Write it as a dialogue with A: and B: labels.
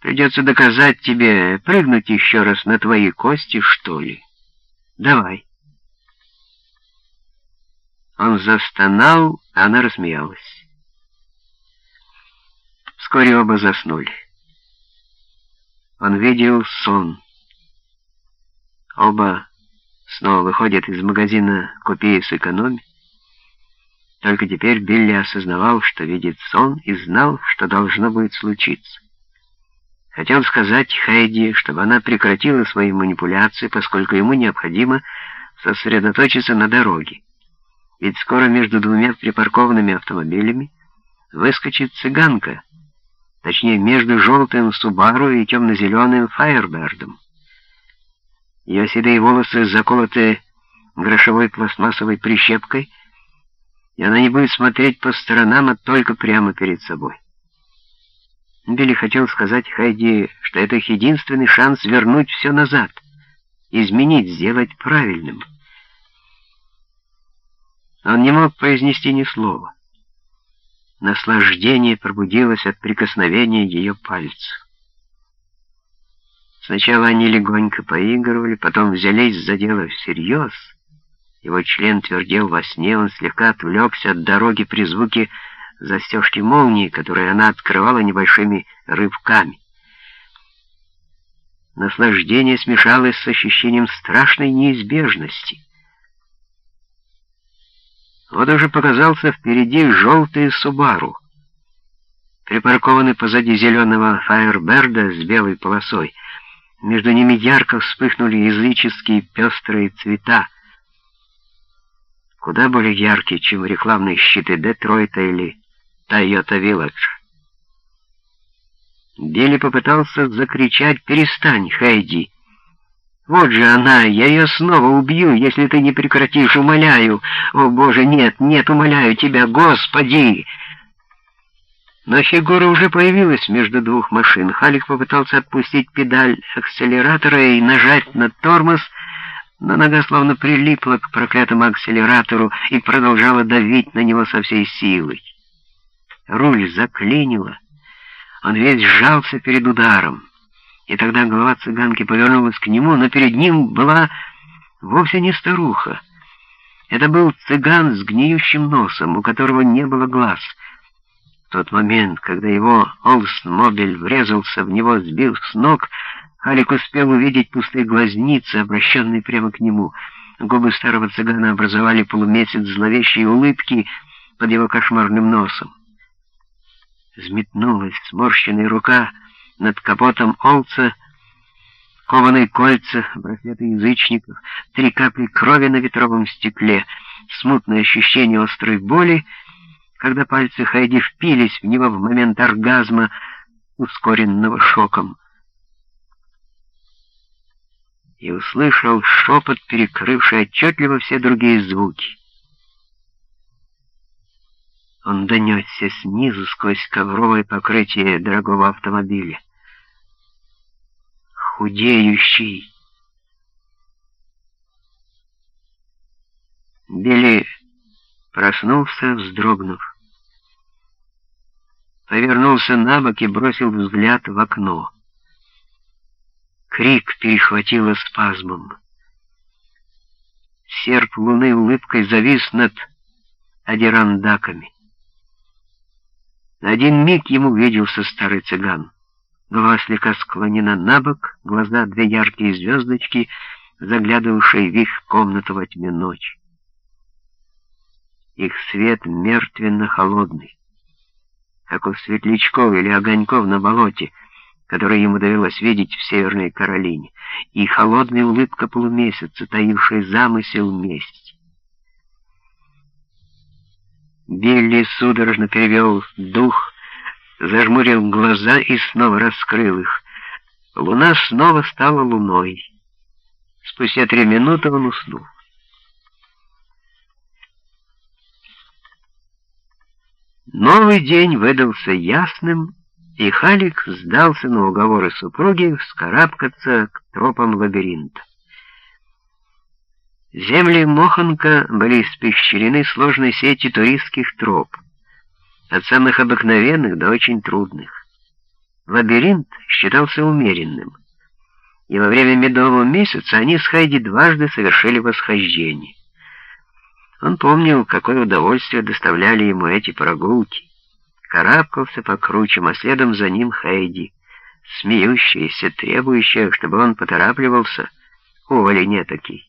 A: Придется доказать тебе, прыгнуть еще раз на твои кости, что ли. Давай. Он застонал, а она рассмеялась. Вскоре оба заснули. Он видел сон. Оба снова выходят из магазина «Купи с экономи». Только теперь Билли осознавал, что видит сон, и знал, что должно будет случиться. Хотел сказать Хайди, чтобы она прекратила свои манипуляции, поскольку ему необходимо сосредоточиться на дороге. Ведь скоро между двумя припаркованными автомобилями выскочит цыганка, точнее, между желтым Субару и темно-зеленым Фаербердом. Ее седые волосы заколоты грошовой пластмассовой прищепкой, и она не будет смотреть по сторонам, а только прямо перед собой. Билли хотел сказать Хайди, что это их единственный шанс вернуть все назад, изменить, сделать правильным. Он не мог произнести ни слова. Наслаждение пробудилось от прикосновения ее пальцев. Сначала они легонько поигрывали, потом взялись за дело всерьез. Его член твердел во сне, он слегка отвлекся от дороги при звуке застежки молнии, которые она открывала небольшими рывками. Наслаждение смешалось с ощущением страшной неизбежности. Вот уже показался впереди желтый Субару, припаркованный позади зеленого Фаерберда с белой полосой. Между ними ярко вспыхнули языческие пестрые цвета, куда более яркие, чем рекламные щиты Детройта или Тойота Вилледж. Билли попытался закричать «Перестань, Хэйди!» «Вот же она! Я ее снова убью, если ты не прекратишь, умоляю! О, Боже, нет, нет, умоляю тебя, Господи!» Но фигура уже появилась между двух машин. Халик попытался отпустить педаль акселератора и нажать на тормоз, но нога словно прилипла к проклятому акселератору и продолжала давить на него со всей силой. Руль заклинило. Он весь сжался перед ударом. И тогда голова цыганки повернулась к нему, но перед ним была вовсе не старуха. Это был цыган с гниющим носом, у которого не было глаз. В тот момент, когда его Олдсмобиль врезался в него, сбив с ног, Халик успел увидеть пустые глазницы, обращенные прямо к нему. Губы старого цыгана образовали полумесяц зловещей улыбки под его кошмарным носом взметнулась сморщенная рука над капотом Олца, кованые кольца, браслеты язычников, три капли крови на ветровом стекле, смутное ощущение острой боли, когда пальцы Хайди впились в него в момент оргазма, ускоренного шоком. И услышал шепот, перекрывший отчетливо все другие звуки. Он донесся снизу сквозь ковровое покрытие дорогого автомобиля. Худеющий. Билли проснулся, вздрогнув. Повернулся на бок и бросил взгляд в окно. Крик перехватило спазмом. Серп луны улыбкой завис над адирандаками. На один миг ему виделся старый цыган. Голова слегка склонена на бок, глаза две яркие звездочки, заглядывавшие в их комнату во тьме ночи. Их свет мертвенно-холодный, как у светлячков или огоньков на болоте, которые ему довелось видеть в Северной Каролине, и холодная улыбка полумесяца, таившая замысел мести. Билли судорожно перевел дух, зажмурил глаза и снова раскрыл их. Луна снова стала луной. Спустя три минуты он уснул. Новый день выдался ясным, и Халик сдался на уговоры супруги вскарабкаться к тропам лабиринта. Земли Моханка были испещрены сложной сетью туристских троп, от самых обыкновенных до очень трудных. Лабиринт считался умеренным, и во время медового месяца они с Хайди дважды совершили восхождение. Он помнил, какое удовольствие доставляли ему эти прогулки. Карабкался по кручам, а следом за ним Хайди, смеющаяся, требующая, чтобы он поторапливался, уволене таки.